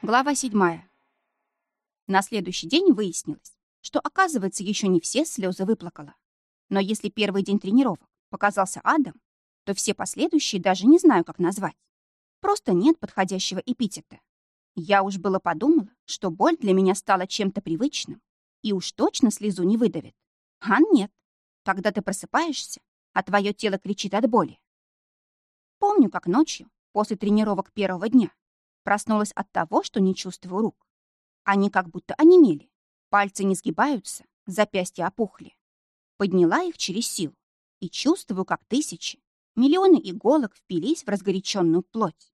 Глава седьмая. На следующий день выяснилось, что, оказывается, еще не все слезы выплакала. Но если первый день тренировок показался адом, то все последующие даже не знаю, как назвать. Просто нет подходящего эпитета. Я уж было подумала, что боль для меня стала чем-то привычным, и уж точно слезу не выдавит. А нет. Когда ты просыпаешься, а твое тело кричит от боли. Помню, как ночью, после тренировок первого дня, Проснулась от того, что не чувствую рук. Они как будто онемели. Пальцы не сгибаются, запястья опухли. Подняла их через силу и чувствую, как тысячи, миллионы иголок впились в разгоряченную плоть.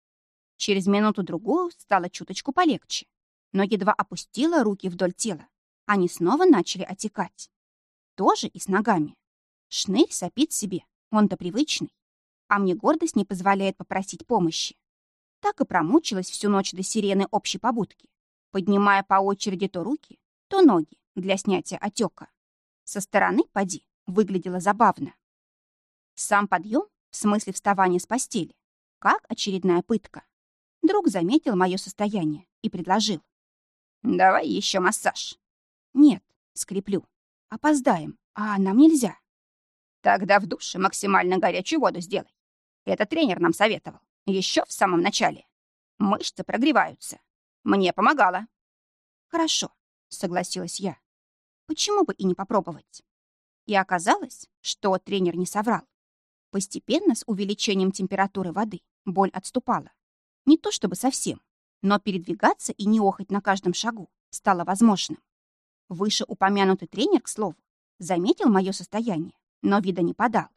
Через минуту-другую стало чуточку полегче, но едва опустила руки вдоль тела. Они снова начали отекать. Тоже и с ногами. Шнырь сопит себе, он-то привычный. А мне гордость не позволяет попросить помощи. Так и промучилась всю ночь до сирены общей побудки, поднимая по очереди то руки, то ноги для снятия отека. Со стороны, поди, выглядело забавно. Сам подъем, в смысле вставания с постели, как очередная пытка. Друг заметил мое состояние и предложил. «Давай еще массаж». «Нет», — скреплю. «Опоздаем, а нам нельзя». «Тогда в душе максимально горячую воду сделай. Это тренер нам советовал. Еще в самом начале. Мышцы прогреваются. Мне помогало. Хорошо, согласилась я. Почему бы и не попробовать? И оказалось, что тренер не соврал. Постепенно, с увеличением температуры воды, боль отступала. Не то чтобы совсем, но передвигаться и не охать на каждом шагу стало возможным. Выше упомянутый тренер, к слову, заметил мое состояние, но вида не подал.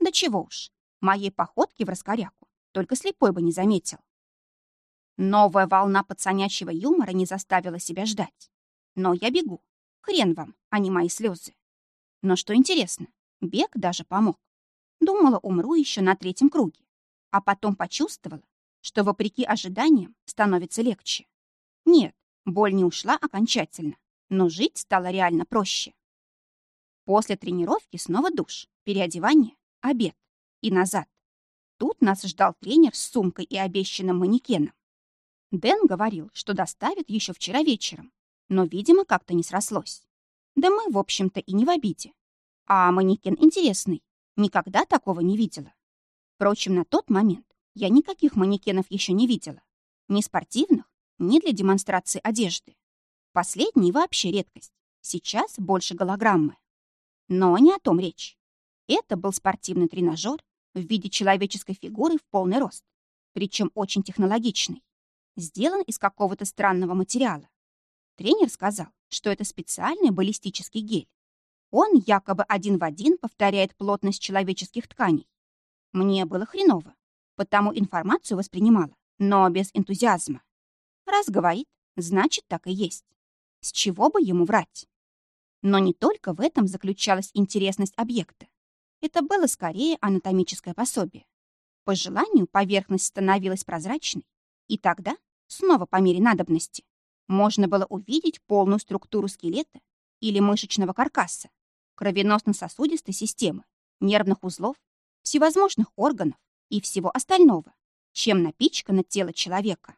Да чего уж, моей походки в раскоряку только слепой бы не заметил. Новая волна пацанячьего юмора не заставила себя ждать. Но я бегу. Хрен вам, а не мои слезы. Но что интересно, бег даже помог. Думала, умру еще на третьем круге. А потом почувствовала, что, вопреки ожиданиям, становится легче. Нет, боль не ушла окончательно, но жить стало реально проще. После тренировки снова душ, переодевание, обед и назад. Тут нас ждал тренер с сумкой и обещанным манекеном. Дэн говорил, что доставит еще вчера вечером, но, видимо, как-то не срослось. Да мы, в общем-то, и не в обиде. А манекен интересный. Никогда такого не видела. Впрочем, на тот момент я никаких манекенов еще не видела. Ни спортивных, ни для демонстрации одежды. Последний вообще редкость. Сейчас больше голограммы. Но не о том речь. Это был спортивный тренажер в виде человеческой фигуры в полный рост, причем очень технологичный. Сделан из какого-то странного материала. Тренер сказал, что это специальный баллистический гель. Он якобы один в один повторяет плотность человеческих тканей. Мне было хреново, потому информацию воспринимала, но без энтузиазма. Раз говорит, значит, так и есть. С чего бы ему врать? Но не только в этом заключалась интересность объекта. Это было скорее анатомическое пособие. По желанию поверхность становилась прозрачной, и тогда, снова по мере надобности, можно было увидеть полную структуру скелета или мышечного каркаса, кровеносно-сосудистой системы, нервных узлов, всевозможных органов и всего остального, чем напичкано тело человека.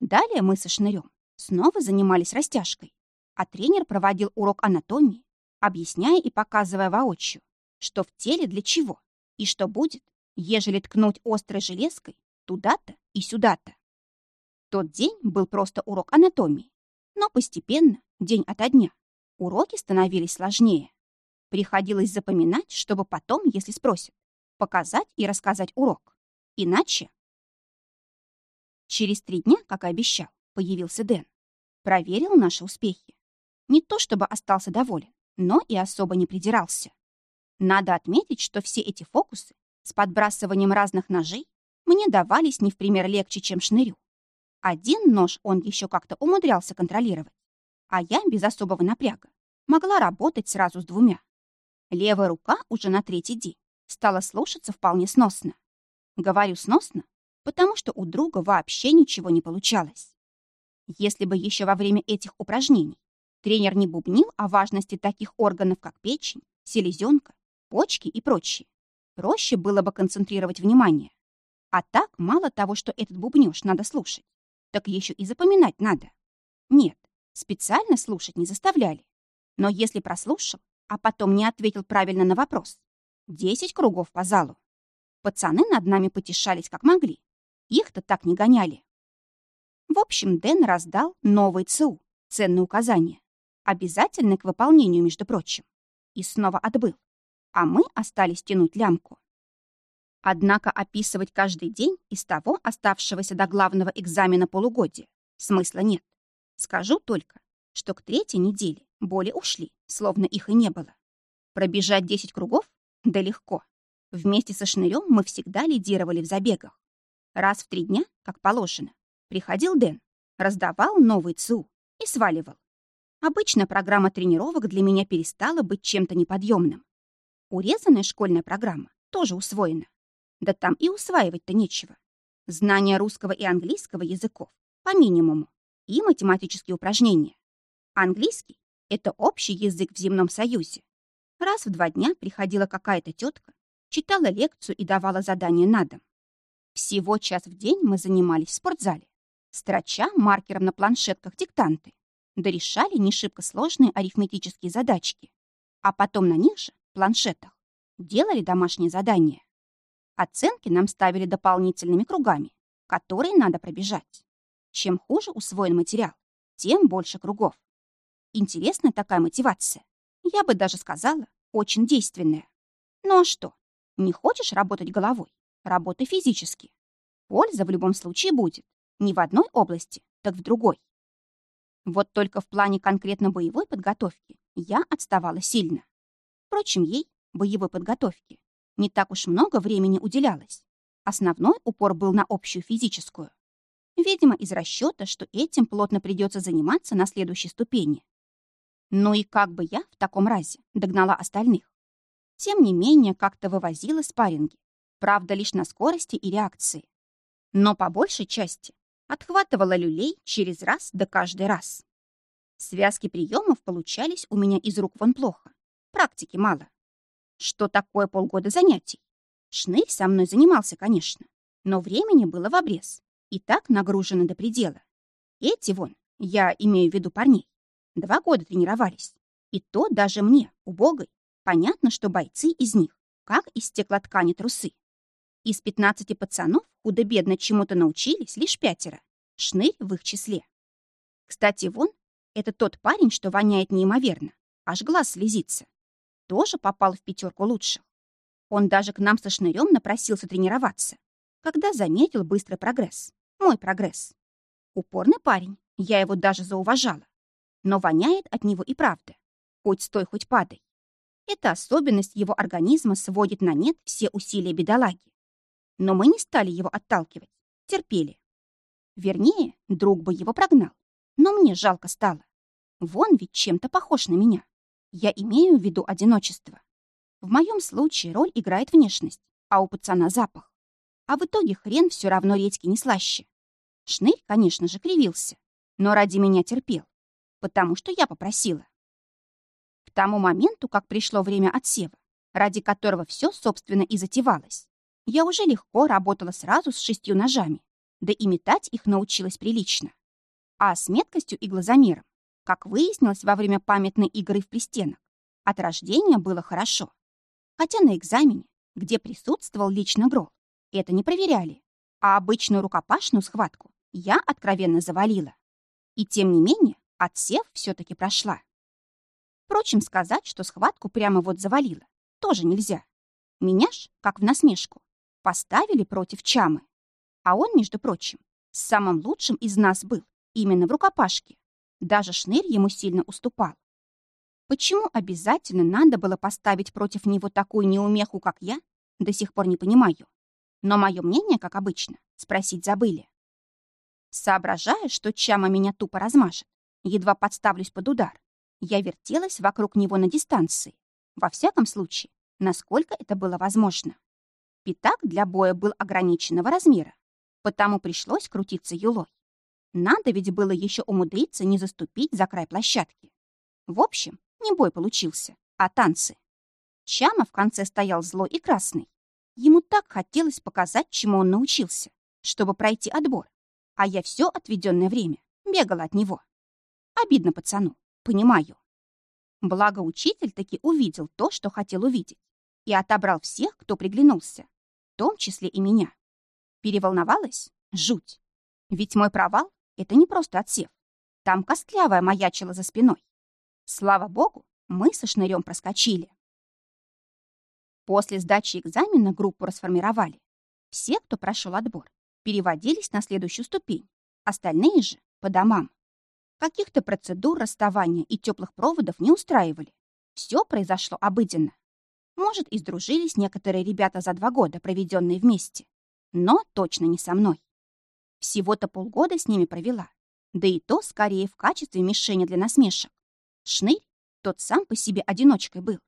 Далее мы со шнырем снова занимались растяжкой, а тренер проводил урок анатомии, объясняя и показывая воочию, что в теле для чего и что будет, ежели ткнуть острой железкой туда-то и сюда-то. Тот день был просто урок анатомии, но постепенно, день ото дня, уроки становились сложнее. Приходилось запоминать, чтобы потом, если спросят, показать и рассказать урок. Иначе... Через три дня, как и обещал, появился Дэн. Проверил наши успехи. Не то чтобы остался доволен, но и особо не придирался. Надо отметить, что все эти фокусы с подбрасыванием разных ножей мне давались не в пример легче, чем шнырю. Один нож он еще как-то умудрялся контролировать, а я без особого напряга могла работать сразу с двумя. Левая рука уже на третий день стала слушаться вполне сносно. Говорю сносно, потому что у друга вообще ничего не получалось. Если бы еще во время этих упражнений тренер не бубнил о важности таких органов, как печень, селезенка почки и прочее. Проще было бы концентрировать внимание. А так мало того, что этот бубнёж надо слушать, так еще и запоминать надо. Нет, специально слушать не заставляли. Но если прослушал, а потом не ответил правильно на вопрос, десять кругов по залу. Пацаны над нами потешались как могли. Их-то так не гоняли. В общем, Дэн раздал новый ЦУ, ценные указания, обязательны к выполнению, между прочим, и снова отбыл. А мы остались тянуть лямку. Однако описывать каждый день из того оставшегося до главного экзамена полугодия смысла нет. Скажу только, что к третьей неделе боли ушли, словно их и не было. Пробежать 10 кругов? Да легко. Вместе со шнырем мы всегда лидировали в забегах. Раз в три дня, как положено, приходил Дэн, раздавал новый ЦУ и сваливал. Обычно программа тренировок для меня перестала быть чем-то неподъемным. Урезанная школьная программа тоже усвоена. Да там и усваивать-то нечего. Знание русского и английского языков по минимуму и математические упражнения. Английский — это общий язык в земном союзе. Раз в два дня приходила какая-то тетка, читала лекцию и давала задание на дом. Всего час в день мы занимались в спортзале, строча маркером на планшетках диктанты, да решали не шибко сложные арифметические задачки, а потом на них же, планшетах, делали домашние задания. Оценки нам ставили дополнительными кругами, которые надо пробежать. Чем хуже усвоен материал, тем больше кругов. Интересная такая мотивация. Я бы даже сказала, очень действенная. Ну а что? Не хочешь работать головой? Работай физически. Польза в любом случае будет. Не в одной области, так в другой. Вот только в плане конкретно боевой подготовки я отставала сильно. Впрочем, ей, боевой подготовке, не так уж много времени уделялось. Основной упор был на общую физическую. Видимо, из расчета, что этим плотно придется заниматься на следующей ступени. Ну и как бы я в таком разе догнала остальных? Тем не менее, как-то вывозила спарринги. Правда, лишь на скорости и реакции. Но по большей части отхватывала люлей через раз да каждый раз. Связки приемов получались у меня из рук вон плохо. Практики мало. Что такое полгода занятий? Шнырь со мной занимался, конечно, но времени было в обрез. И так нагружены до предела. Эти вон, я имею в виду парней, два года тренировались. И то даже мне, убогой, понятно, что бойцы из них, как из стеклоткани трусы. Из пятнадцати пацанов худо-бедно чему-то научились лишь пятеро. Шнырь в их числе. Кстати, вон, это тот парень, что воняет неимоверно. Аж глаз слезится тоже попал в пятерку лучших. Он даже к нам со шнырем напросился тренироваться, когда заметил быстрый прогресс. Мой прогресс. Упорный парень, я его даже зауважала. Но воняет от него и правда. Хоть стой, хоть падай. Эта особенность его организма сводит на нет все усилия бедолаги. Но мы не стали его отталкивать, терпели. Вернее, друг бы его прогнал, но мне жалко стало. Вон ведь чем-то похож на меня. Я имею в виду одиночество. В моем случае роль играет внешность, а у пацана запах. А в итоге хрен все равно редьки не слаще. Шнырь, конечно же, кривился, но ради меня терпел, потому что я попросила. К тому моменту, как пришло время отсева, ради которого все, собственно, и затевалось, я уже легко работала сразу с шестью ножами, да и метать их научилась прилично. А с меткостью и глазомером как выяснилось во время памятной игры в пристенок, от рождения было хорошо. Хотя на экзамене, где присутствовал лично Грол, это не проверяли, а обычную рукопашную схватку я откровенно завалила. И тем не менее, отсев все-таки прошла. Впрочем, сказать, что схватку прямо вот завалила, тоже нельзя. Меня ж, как в насмешку, поставили против Чамы. А он, между прочим, самым лучшим из нас был именно в рукопашке. Даже шнырь ему сильно уступал. Почему обязательно надо было поставить против него такую неумеху, как я, до сих пор не понимаю. Но мое мнение, как обычно, спросить забыли. Соображая, что Чама меня тупо размажет, едва подставлюсь под удар, я вертелась вокруг него на дистанции. Во всяком случае, насколько это было возможно. Пятак для боя был ограниченного размера, потому пришлось крутиться юлой. Надо ведь было еще умудриться не заступить за край площадки. В общем, не бой получился, а танцы. Чама в конце стоял злой и красный. Ему так хотелось показать, чему он научился, чтобы пройти отбор. а я все отведенное время бегала от него. Обидно пацану, понимаю. Благо учитель таки увидел то, что хотел увидеть, и отобрал всех, кто приглянулся, в том числе и меня. Переволновалась? Жуть. Ведь мой провал — это не просто отсев. Там костлявая маячила за спиной. Слава богу, мы со шнырем проскочили. После сдачи экзамена группу расформировали. Все, кто прошел отбор, переводились на следующую ступень, остальные же — по домам. Каких-то процедур расставания и теплых проводов не устраивали. Все произошло обыденно. Может, и сдружились некоторые ребята за два года, проведенные вместе. Но точно не со мной. Всего-то полгода с ними провела. Да и то скорее в качестве мишени для насмешек. Шнырь, тот сам по себе одиночкой был.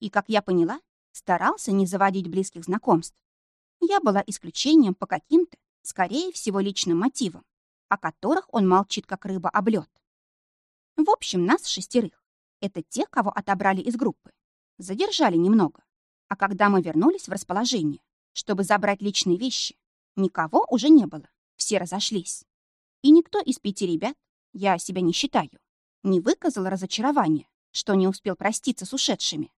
И, как я поняла, старался не заводить близких знакомств. Я была исключением по каким-то, скорее всего, личным мотивам, о которых он молчит, как рыба об лед. В общем, нас шестерых. Это те, кого отобрали из группы. Задержали немного. А когда мы вернулись в расположение, чтобы забрать личные вещи, никого уже не было. Все разошлись. И никто из пяти ребят, я себя не считаю, не выказал разочарования, что не успел проститься с ушедшими.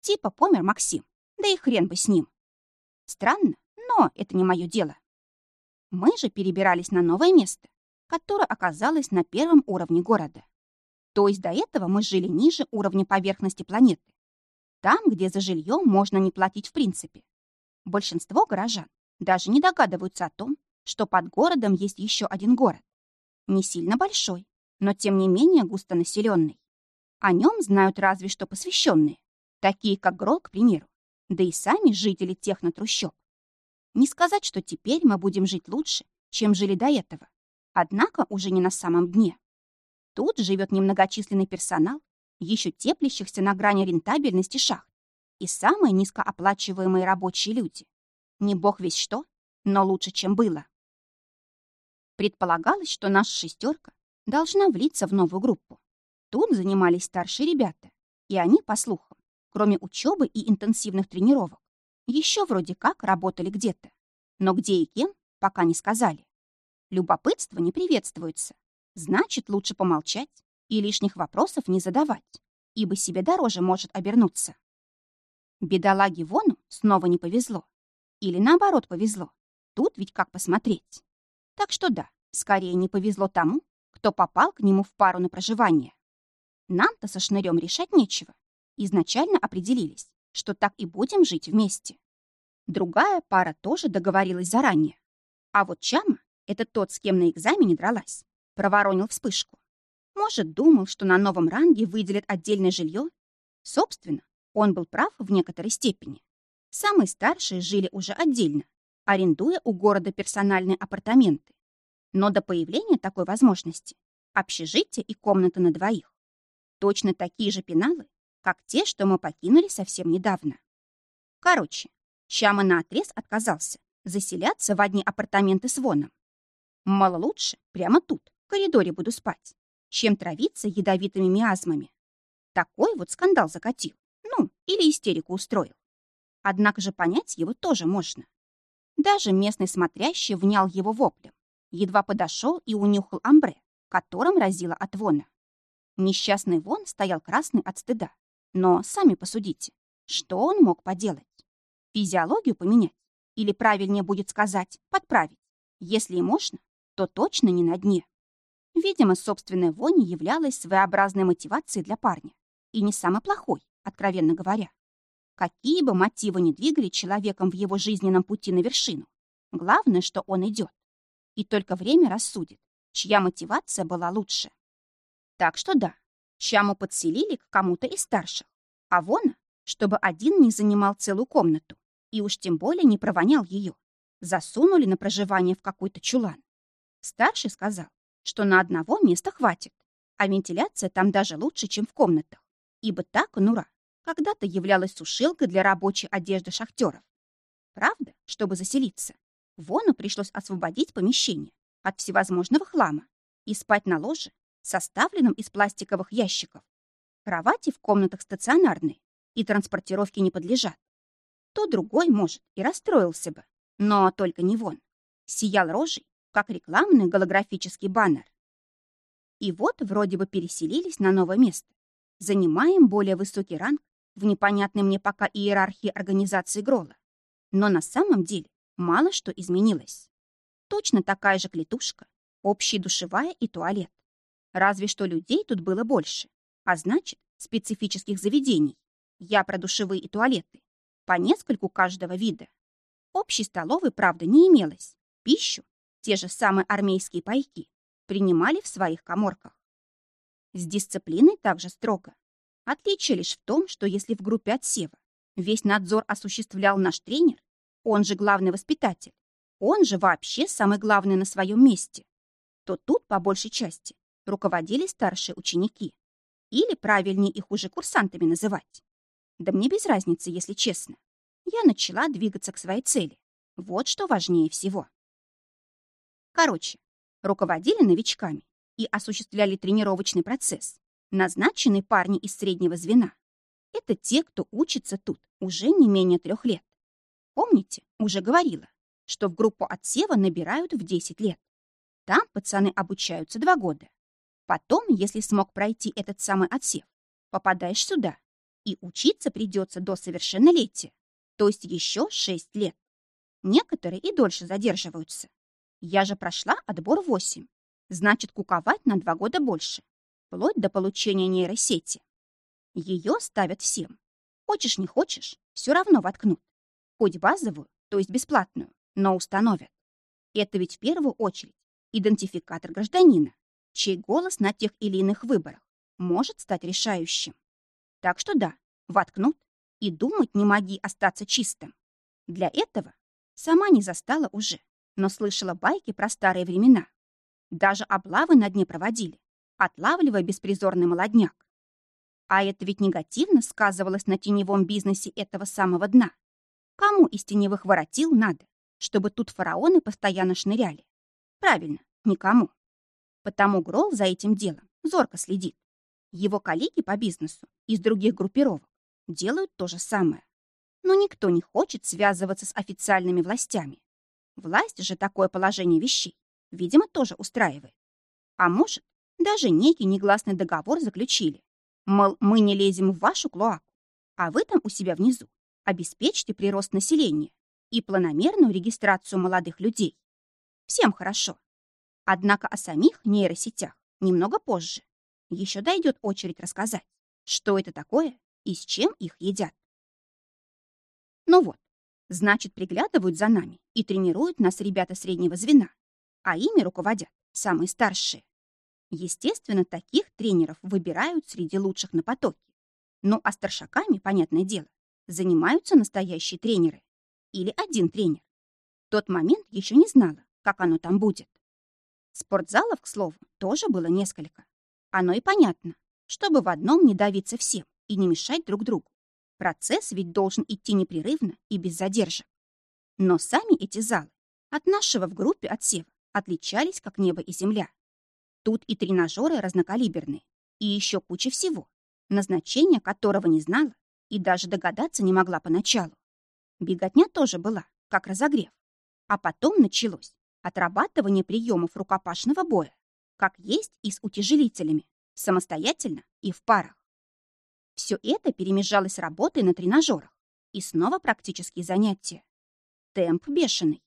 Типа помер Максим, да и хрен бы с ним. Странно, но это не мое дело. Мы же перебирались на новое место, которое оказалось на первом уровне города. То есть до этого мы жили ниже уровня поверхности планеты. Там, где за жилье можно не платить в принципе. Большинство горожан даже не догадываются о том, что под городом есть еще один город. Не сильно большой, но тем не менее густонаселенный. О нем знают разве что посвященные, такие как Грол, к примеру, да и сами жители технотрущоб. Не сказать, что теперь мы будем жить лучше, чем жили до этого, однако уже не на самом дне. Тут живет немногочисленный персонал, еще теплящихся на грани рентабельности шахт, и самые низкооплачиваемые рабочие люди. Не бог весь что, но лучше, чем было. Предполагалось, что наша шестерка должна влиться в новую группу. Тут занимались старшие ребята, и они, по слухам, кроме учебы и интенсивных тренировок, еще вроде как работали где-то. Но где и кем, пока не сказали. Любопытство не приветствуется, Значит, лучше помолчать и лишних вопросов не задавать, ибо себе дороже может обернуться. Бедолаге Вону снова не повезло. Или наоборот повезло. Тут ведь как посмотреть. Так что да, скорее не повезло тому, кто попал к нему в пару на проживание. Нам-то со шнырем решать нечего. Изначально определились, что так и будем жить вместе. Другая пара тоже договорилась заранее. А вот Чама — это тот, с кем на экзамене дралась, Проворонил вспышку. Может, думал, что на новом ранге выделят отдельное жилье? Собственно, он был прав в некоторой степени. Самые старшие жили уже отдельно, арендуя у города персональные апартаменты. Но до появления такой возможности общежитие и комната на двоих. Точно такие же пеналы, как те, что мы покинули совсем недавно. Короче, Чама наотрез отказался заселяться в одни апартаменты с Воном. Мало лучше прямо тут, в коридоре буду спать, чем травиться ядовитыми миазмами. Такой вот скандал закатил. Ну, или истерику устроил. Однако же понять его тоже можно. Даже местный смотрящий внял его воплем. Едва подошел и унюхал амбре, которым разило от вона. Несчастный вон стоял красный от стыда. Но сами посудите, что он мог поделать? Физиологию поменять? Или правильнее будет сказать, подправить? Если и можно, то точно не на дне. Видимо, собственная вонь являлась своеобразной мотивацией для парня. И не самой плохой, откровенно говоря. Какие бы мотивы ни двигали человеком в его жизненном пути на вершину, главное, что он идет. И только время рассудит, чья мотивация была лучше. Так что да, Чаму подселили к кому-то из старших, а Вона, чтобы один не занимал целую комнату и уж тем более не провонял ее, засунули на проживание в какой-то чулан. Старший сказал, что на одного места хватит, а вентиляция там даже лучше, чем в комнатах, ибо так Нура когда-то являлась сушилкой для рабочей одежды шахтеров. Правда, чтобы заселиться, Вону пришлось освободить помещение от всевозможного хлама и спать на ложе, составленном из пластиковых ящиков. Кровати в комнатах стационарные и транспортировке не подлежат. То другой, может, и расстроился бы, но только не Вон. Сиял рожей, как рекламный голографический баннер. И вот вроде бы переселились на новое место. Занимаем более высокий ранг в непонятной мне пока иерархии организации Грола. Но на самом деле мало что изменилось. Точно такая же клетушка, общая душевая и туалет. Разве что людей тут было больше, а значит, специфических заведений. Я про душевые и туалеты. По нескольку каждого вида. Общей столовой, правда, не имелось. Пищу, те же самые армейские пайки, принимали в своих коморках. С дисциплиной также строго. Отличие лишь в том, что если в группе отсева весь надзор осуществлял наш тренер, он же главный воспитатель, он же вообще самый главный на своем месте, то тут, по большей части, руководили старшие ученики. Или правильнее их уже курсантами называть. Да мне без разницы, если честно. Я начала двигаться к своей цели. Вот что важнее всего. Короче, руководили новичками и осуществляли тренировочный процесс, назначенные парни из среднего звена. Это те, кто учится тут уже не менее трех лет. Помните, уже говорила, что в группу отсева набирают в 10 лет. Там пацаны обучаются два года. Потом, если смог пройти этот самый отсев, попадаешь сюда, и учиться придется до совершеннолетия, то есть еще 6 лет. Некоторые и дольше задерживаются. Я же прошла отбор 8, значит, куковать на два года больше, вплоть до получения нейросети. Ее ставят всем. Хочешь, не хочешь, все равно воткнут. Хоть базовую, то есть бесплатную, но установят. Это ведь в первую очередь идентификатор гражданина, чей голос на тех или иных выборах может стать решающим. Так что да, воткнут, и думать не моги остаться чистым. Для этого сама не застала уже, но слышала байки про старые времена. Даже облавы на дне проводили, отлавливая беспризорный молодняк. А это ведь негативно сказывалось на теневом бизнесе этого самого дна. Кому из теневых воротил надо, чтобы тут фараоны постоянно шныряли? Правильно, никому. Потому Грол за этим делом зорко следит. Его коллеги по бизнесу из других группировок делают то же самое. Но никто не хочет связываться с официальными властями. Власть же такое положение вещей, видимо, тоже устраивает. А может, даже некий негласный договор заключили. Мол, мы не лезем в вашу клоаку, а вы там у себя внизу обеспечьте прирост населения и планомерную регистрацию молодых людей. Всем хорошо. Однако о самих нейросетях немного позже. Еще дойдет очередь рассказать, что это такое и с чем их едят. Ну вот, значит, приглядывают за нами и тренируют нас ребята среднего звена, а ими руководят самые старшие. Естественно, таких тренеров выбирают среди лучших на потоке. Ну а старшаками, понятное дело, занимаются настоящие тренеры. Или один тренер. В тот момент еще не знала, как оно там будет. Спортзалов, к слову, тоже было несколько. Оно и понятно, чтобы в одном не давиться всем и не мешать друг другу. Процесс ведь должен идти непрерывно и без задержек. Но сами эти залы от нашего в группе отсева отличались как небо и земля. Тут и тренажеры разнокалиберные, и еще куча всего, назначение которого не знала и даже догадаться не могла поначалу. Беготня тоже была, как разогрев. А потом началось отрабатывание приемов рукопашного боя, как есть и с утяжелителями, самостоятельно и в парах. Все это перемежалось работой на тренажерах и снова практические занятия. Темп бешеный.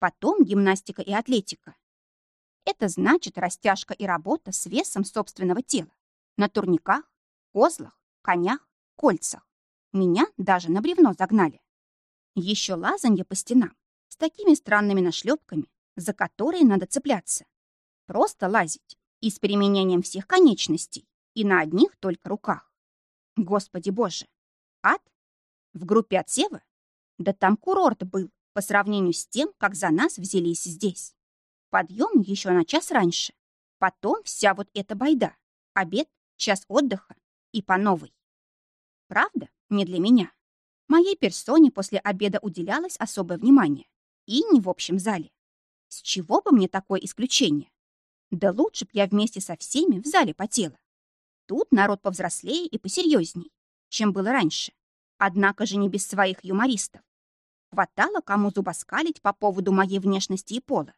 Потом гимнастика и атлетика. Это значит растяжка и работа с весом собственного тела. На турниках, козлах, конях, кольцах. Меня даже на бревно загнали. Еще лазанье по стенам с такими странными нашлепками, за которые надо цепляться. Просто лазить и с применением всех конечностей и на одних только руках. Господи боже! Ад? В группе отсева? Да там курорт был по сравнению с тем, как за нас взялись здесь. Подъем еще на час раньше. Потом вся вот эта байда. Обед, час отдыха и по новой. Правда, не для меня. Моей персоне после обеда уделялось особое внимание. И не в общем зале. С чего бы мне такое исключение? Да лучше б я вместе со всеми в зале потела. Тут народ повзрослее и посерьезней, чем было раньше. Однако же не без своих юмористов. Хватало кому зубоскалить по поводу моей внешности и пола.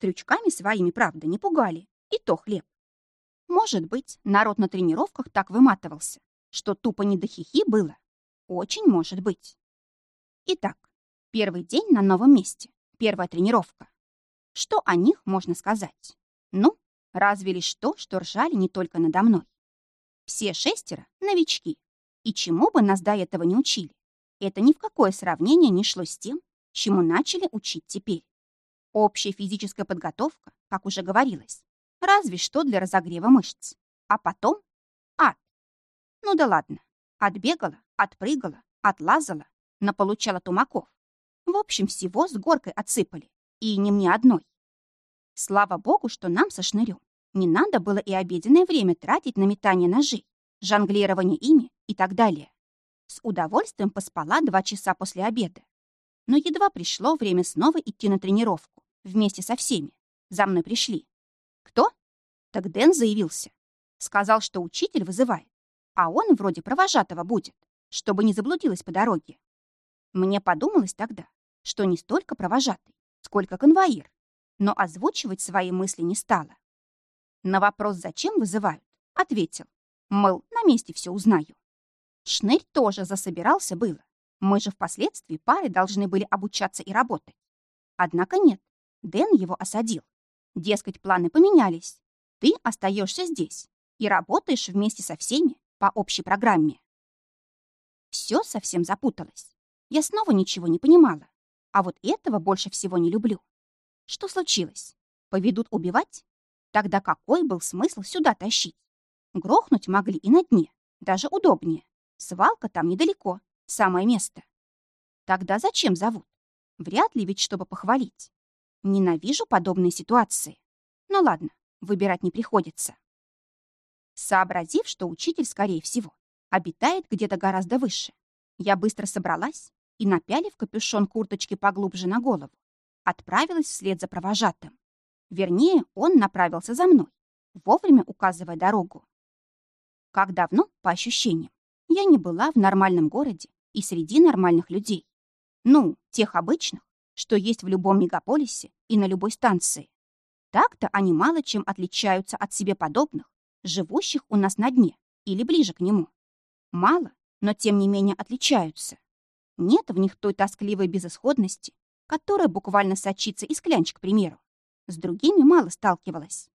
Трючками своими, правда, не пугали. И то хлеб. Может быть, народ на тренировках так выматывался, что тупо не до хихи было. Очень может быть. Итак, первый день на новом месте. Первая тренировка. Что о них можно сказать? Ну, разве лишь то, что ржали не только надо мной. Все шестеро — новички. И чему бы нас до этого не учили, это ни в какое сравнение не шло с тем, чему начали учить теперь. Общая физическая подготовка, как уже говорилось, разве что для разогрева мышц. А потом — ад. Ну да ладно. Отбегала, отпрыгала, отлазала, наполучала тумаков. В общем, всего с горкой отсыпали. И не мне одной. Слава богу, что нам со шнырем не надо было и обеденное время тратить на метание ножей, жонглирование ими и так далее. С удовольствием поспала два часа после обеда. Но едва пришло время снова идти на тренировку вместе со всеми. За мной пришли. Кто? Так Дэн заявился. Сказал, что учитель вызывает, а он вроде провожатого будет, чтобы не заблудилась по дороге. Мне подумалось тогда, что не столько провожатый, сколько конвоир, но озвучивать свои мысли не стала. На вопрос, зачем вызывают, ответил, мол, на месте все узнаю. Шнырь тоже засобирался было. Мы же впоследствии пары должны были обучаться и работать. Однако нет, Дэн его осадил. Дескать, планы поменялись. Ты остаешься здесь и работаешь вместе со всеми по общей программе. Все совсем запуталось. Я снова ничего не понимала. А вот этого больше всего не люблю. Что случилось? Поведут убивать? Тогда какой был смысл сюда тащить? Грохнуть могли и на дне, даже удобнее. Свалка там недалеко, самое место. Тогда зачем зовут? Вряд ли ведь, чтобы похвалить. Ненавижу подобные ситуации. Ну ладно, выбирать не приходится. Сообразив, что учитель, скорее всего, обитает где-то гораздо выше, я быстро собралась и, напялив капюшон курточки поглубже на голову, отправилась вслед за провожатым. Вернее, он направился за мной, вовремя указывая дорогу. Как давно, по ощущениям, я не была в нормальном городе и среди нормальных людей. Ну, тех обычных, что есть в любом мегаполисе и на любой станции. Так-то они мало чем отличаются от себе подобных, живущих у нас на дне или ближе к нему. Мало, но тем не менее отличаются. Нет в них той тоскливой безысходности, которая буквально сочится из клянч, к примеру. С другими мало сталкивалась.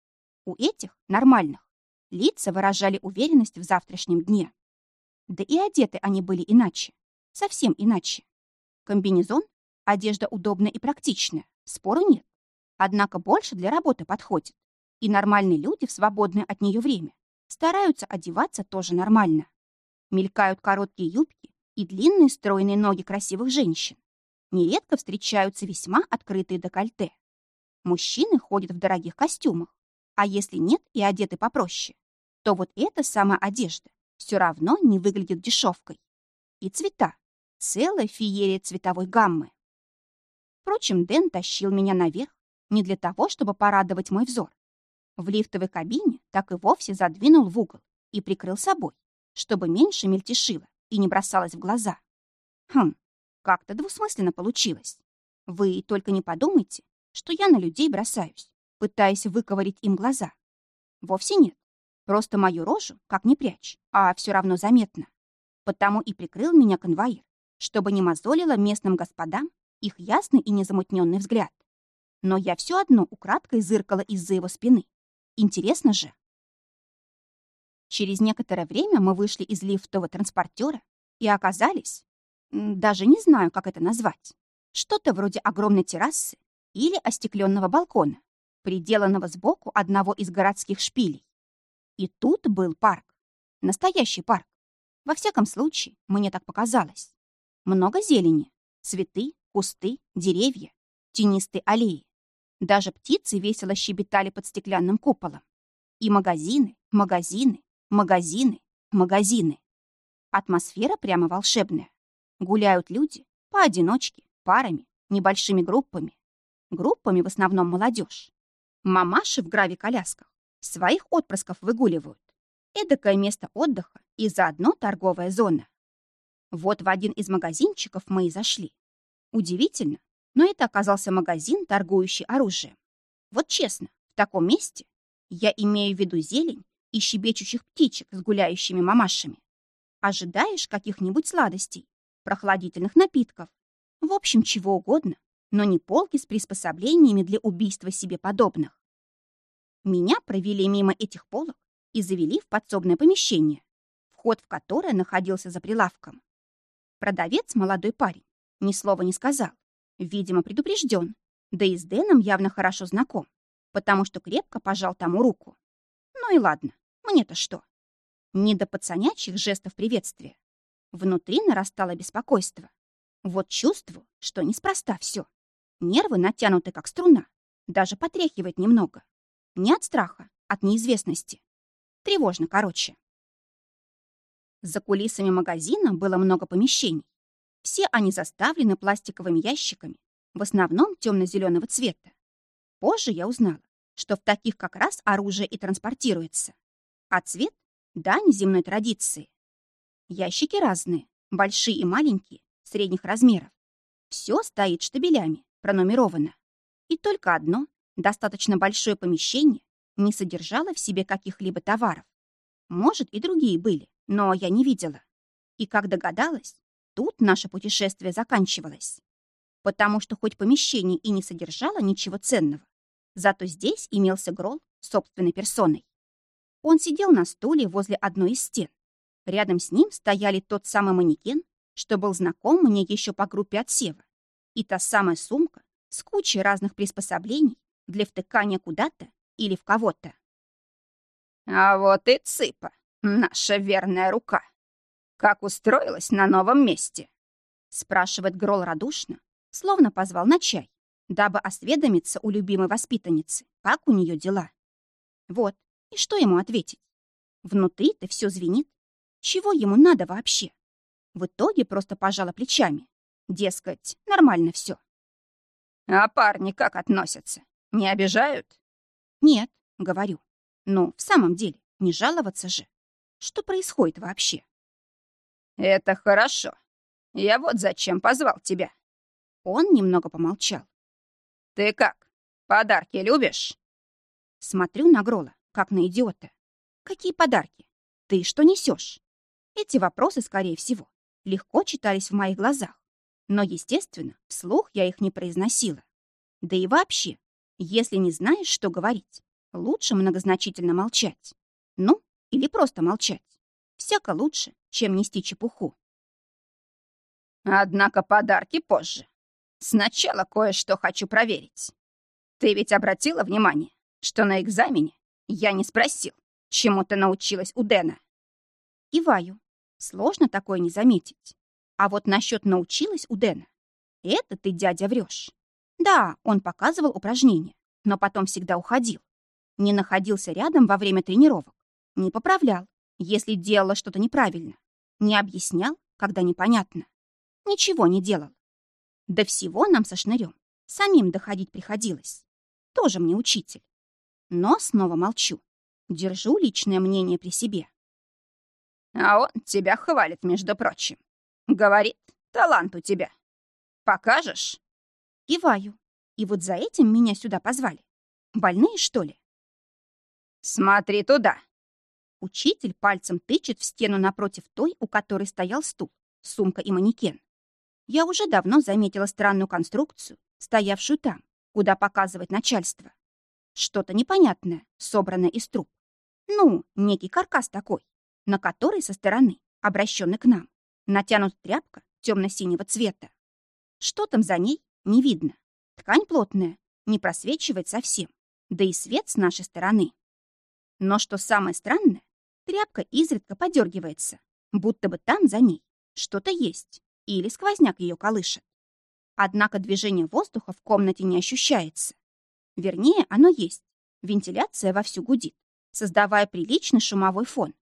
У этих, нормальных, лица выражали уверенность в завтрашнем дне. Да и одеты они были иначе. Совсем иначе. Комбинезон — одежда удобная и практичная, спору нет. Однако больше для работы подходит. И нормальные люди в свободное от нее время стараются одеваться тоже нормально. Мелькают короткие юбки и длинные стройные ноги красивых женщин. Нередко встречаются весьма открытые декольте. Мужчины ходят в дорогих костюмах, а если нет и одеты попроще, то вот эта самая одежда все равно не выглядит дешевкой. И цвета. Целая феерия цветовой гаммы. Впрочем, Дэн тащил меня наверх не для того, чтобы порадовать мой взор. В лифтовой кабине так и вовсе задвинул в угол и прикрыл собой, чтобы меньше мельтешило и не бросалось в глаза. Хм, как-то двусмысленно получилось. Вы только не подумайте, что я на людей бросаюсь, пытаясь выковырить им глаза. Вовсе нет. Просто мою рожу как не прячь, а все равно заметно. Потому и прикрыл меня конвоир, чтобы не мозолило местным господам их ясный и незамутненный взгляд. Но я все одно украдкой зыркала из-за его спины. Интересно же. Через некоторое время мы вышли из лифтового транспортера и оказались, даже не знаю, как это назвать, что-то вроде огромной террасы или остекленного балкона, приделанного сбоку одного из городских шпилей. И тут был парк. Настоящий парк. Во всяком случае, мне так показалось. Много зелени, цветы, кусты, деревья, тенистые аллеи. Даже птицы весело щебетали под стеклянным куполом. И магазины, магазины, магазины, магазины. Атмосфера прямо волшебная. Гуляют люди поодиночке, парами, небольшими группами. Группами в основном молодежь. Мамаши в грави-колясках своих отпрысков выгуливают. Эдакое место отдыха и заодно торговая зона. Вот в один из магазинчиков мы и зашли. Удивительно, но это оказался магазин, торгующий оружием. Вот честно, в таком месте я имею в виду зелень и щебечущих птичек с гуляющими мамашами. Ожидаешь каких-нибудь сладостей, прохладительных напитков, в общем, чего угодно, но не полки с приспособлениями для убийства себе подобных. Меня провели мимо этих полок и завели в подсобное помещение, вход в которое находился за прилавком. Продавец, молодой парень, ни слова не сказал. Видимо, предупрежден, да и с Дэном явно хорошо знаком, потому что крепко пожал тому руку. Ну и ладно, мне-то что? Не до пацанячьих жестов приветствия. Внутри нарастало беспокойство. Вот чувствую, что неспроста все. Нервы натянуты, как струна. Даже потряхивает немного. Не от страха, от неизвестности. Тревожно, короче. За кулисами магазина было много помещений. Все они заставлены пластиковыми ящиками, в основном темно-зеленого цвета. Позже я узнала, что в таких как раз оружие и транспортируется. А цвет — дань земной традиции. Ящики разные, большие и маленькие, средних размеров. Все стоит штабелями, пронумеровано. И только одно, достаточно большое помещение, не содержало в себе каких-либо товаров. Может, и другие были, но я не видела. И как догадалась, тут наше путешествие заканчивалось. Потому что хоть помещение и не содержало ничего ценного, зато здесь имелся Грол собственной персоной. Он сидел на стуле возле одной из стен. Рядом с ним стояли тот самый манекен, что был знаком мне еще по группе отсева, и та самая сумка с кучей разных приспособлений для втыкания куда-то или в кого-то. «А вот и цыпа!» наша верная рука. Как устроилась на новом месте?» спрашивает Грол радушно, словно позвал на чай, дабы осведомиться у любимой воспитанницы, как у нее дела. Вот, и что ему ответить? Внутри-то все звенит. Чего ему надо вообще? В итоге просто пожала плечами. Дескать, нормально все. «А парни как относятся? Не обижают?» «Нет», — говорю. «Ну, в самом деле, не жаловаться же. Что происходит вообще? Это хорошо. Я вот зачем позвал тебя. Он немного помолчал. Ты как? Подарки любишь? Смотрю на Грола, как на идиота. Какие подарки? Ты что несешь? Эти вопросы, скорее всего, легко читались в моих глазах. Но, естественно, вслух я их не произносила. Да и вообще, если не знаешь, что говорить, лучше многозначительно молчать. Ну, или просто молчать. Всяко лучше, чем нести чепуху. Однако подарки позже. Сначала кое-что хочу проверить. Ты ведь обратила внимание, что на экзамене я не спросил, чему ты научилась у Дэна? Иваю. Сложно такое не заметить. А вот насчет научилась у Дэна. Это ты, дядя, врешь. Да, он показывал упражнения, но потом всегда уходил. Не находился рядом во время тренировок. Не поправлял, если делала что-то неправильно. Не объяснял, когда непонятно. Ничего не делал. До всего нам со шнырем самим доходить приходилось. Тоже мне учитель. Но снова молчу. Держу личное мнение при себе. А он тебя хвалит, между прочим. Говорит, талант у тебя. Покажешь? Киваю. И вот за этим меня сюда позвали. Больные, что ли? Смотри туда. Учитель пальцем тычет в стену напротив той, у которой стоял стул, сумка и манекен. Я уже давно заметила странную конструкцию, стоявшую там, куда показывает начальство. Что-то непонятное, собранное из труб. Ну, некий каркас такой, на который со стороны, обращенный к нам, натянута тряпка темно-синего цвета. Что там за ней, не видно. Ткань плотная, не просвечивает совсем, да и свет с нашей стороны. Но что самое странное, Тряпка изредка подергивается, будто бы там за ней что-то есть или сквозняк ее колышет. Однако движение воздуха в комнате не ощущается. Вернее, оно есть. Вентиляция вовсю гудит, создавая приличный шумовой фон.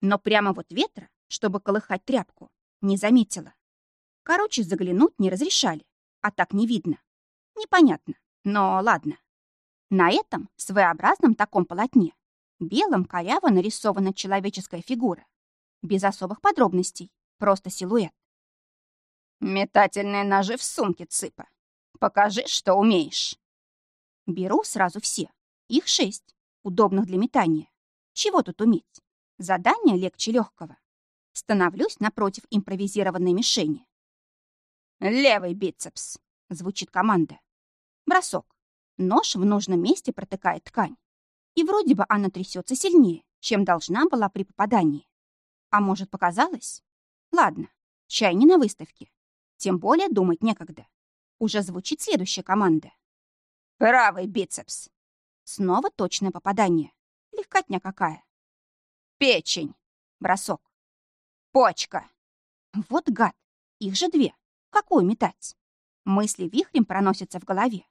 Но прямо вот ветра, чтобы колыхать тряпку, не заметила. Короче, заглянуть не разрешали, а так не видно. Непонятно, но ладно. На этом своеобразном таком полотне Белым коряво нарисована человеческая фигура. Без особых подробностей, просто силуэт. «Метательные ножи в сумке, Цыпа. Покажи, что умеешь». Беру сразу все. Их шесть, удобных для метания. Чего тут уметь? Задание легче легкого. Становлюсь напротив импровизированной мишени. «Левый бицепс!» — звучит команда. Бросок. Нож в нужном месте протыкает ткань. И вроде бы она трясется сильнее, чем должна была при попадании. А может, показалось? Ладно, чай не на выставке. Тем более думать некогда. Уже звучит следующая команда. «Правый бицепс!» Снова точное попадание. Легкотня какая. «Печень!» Бросок. «Почка!» Вот гад. Их же две. Какую метать? Мысли вихрем проносятся в голове.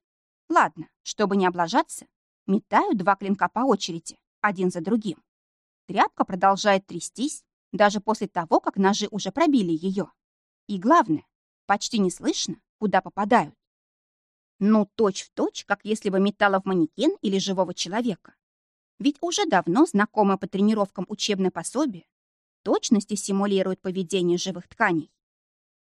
Ладно, чтобы не облажаться, метаю два клинка по очереди, один за другим. Тряпка продолжает трястись, даже после того, как ножи уже пробили ее. И главное, почти не слышно, куда попадают. Ну, точь-в-точь, как если бы метала в манекен или живого человека. Ведь уже давно знакомое по тренировкам учебное пособие точности симулирует поведение живых тканей.